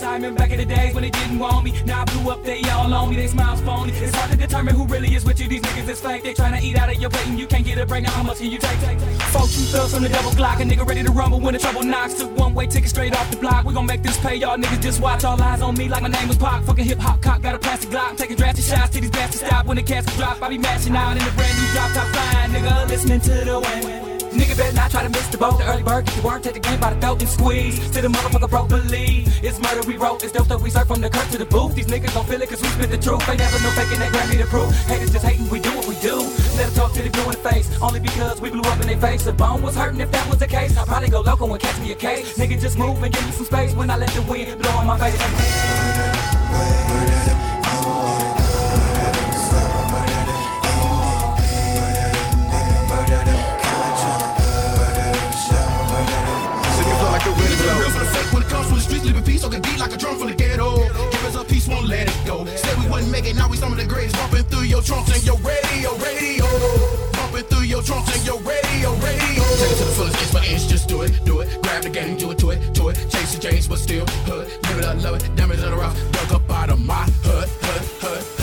homies. I remember back in the days when they didn't want me. Now I blew up, they all on me. They smiles phony. It's hard to determine who really is with you. These niggas is fake. They tryna eat out of your plate and you can't get a break. Now how much can you take? Four two thugs from the double Glock. A nigga ready to rumble when the trouble knocks. Took one way ticket straight off the block. We gon' make this pay. Y'all niggas just watch. All eyes on me like my name was Pac. Fucking hip hop cock. Got a plastic Glock. Taking drastic shots to these bastards stop. When the casket drop, I be mashing out in the brand new drop top flying. Nigga, listening to the wind. Better not try to miss the boat. The early bird get the worm, take the game by the throat and squeeze. To the motherfucker broke believe. It's murder we wrote. It's dope that we serve from the curb to the booth. These niggas gon' feel it cause we spit the truth. They never know faking that Grammy to proof. Haters just hating, we do what we do. Let them talk to the blue in the face. Only because we blew up in their face. The bone was hurting if that was the case. I'd probably go local and catch me a case. Nigga just move and give me some space when I let the wind blow on my face. City your trunks and your radio, radio. Take it to the fullest inch by inch, just do it, do it. Grab the game, do it to it, to it. Chase the change, but still hood. Live it up, love it, damage in the rough. Dug up out of my hood, hood, hood.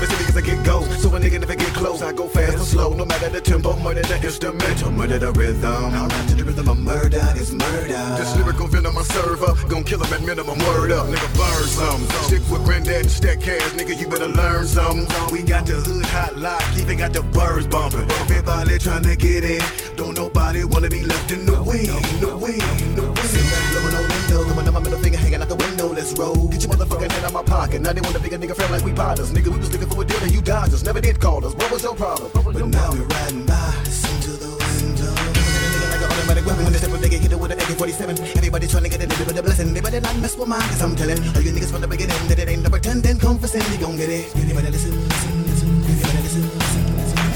Never niggas I get go. So a nigga never get close. I go fast or slow. No matter the tempo, murder the instrumental, murder the rhythm. I rap to the rhythm of murder is murder. This lyrical venom I serve up. Gon' kill him at minimum. Word up, nigga burn some. Stick with granddad and stack cash, nigga. You better learn some. We got the hood hot lock, even got the birds bumping. Everybody trying to get in. Don't nobody wanna be left in the wind. In the wind, Roll. Get your motherfucking head out my pocket. Now they want to big a nigga friend like we partners. Nigga, we was looking for a deal and you dodged us. Never did call us. What was your problem? But now we're riding by. Listen to the window. Like an automatic weapon. When they step up, they get hit with an AK-47. Everybody trying to get a little bit of blessing. They better not mess with mine, cause I'm telling all you niggas from the beginning that it ain't no pretending. Come for sin, you gon' get it. Anybody listen, listen, listen. Anybody listen, listen.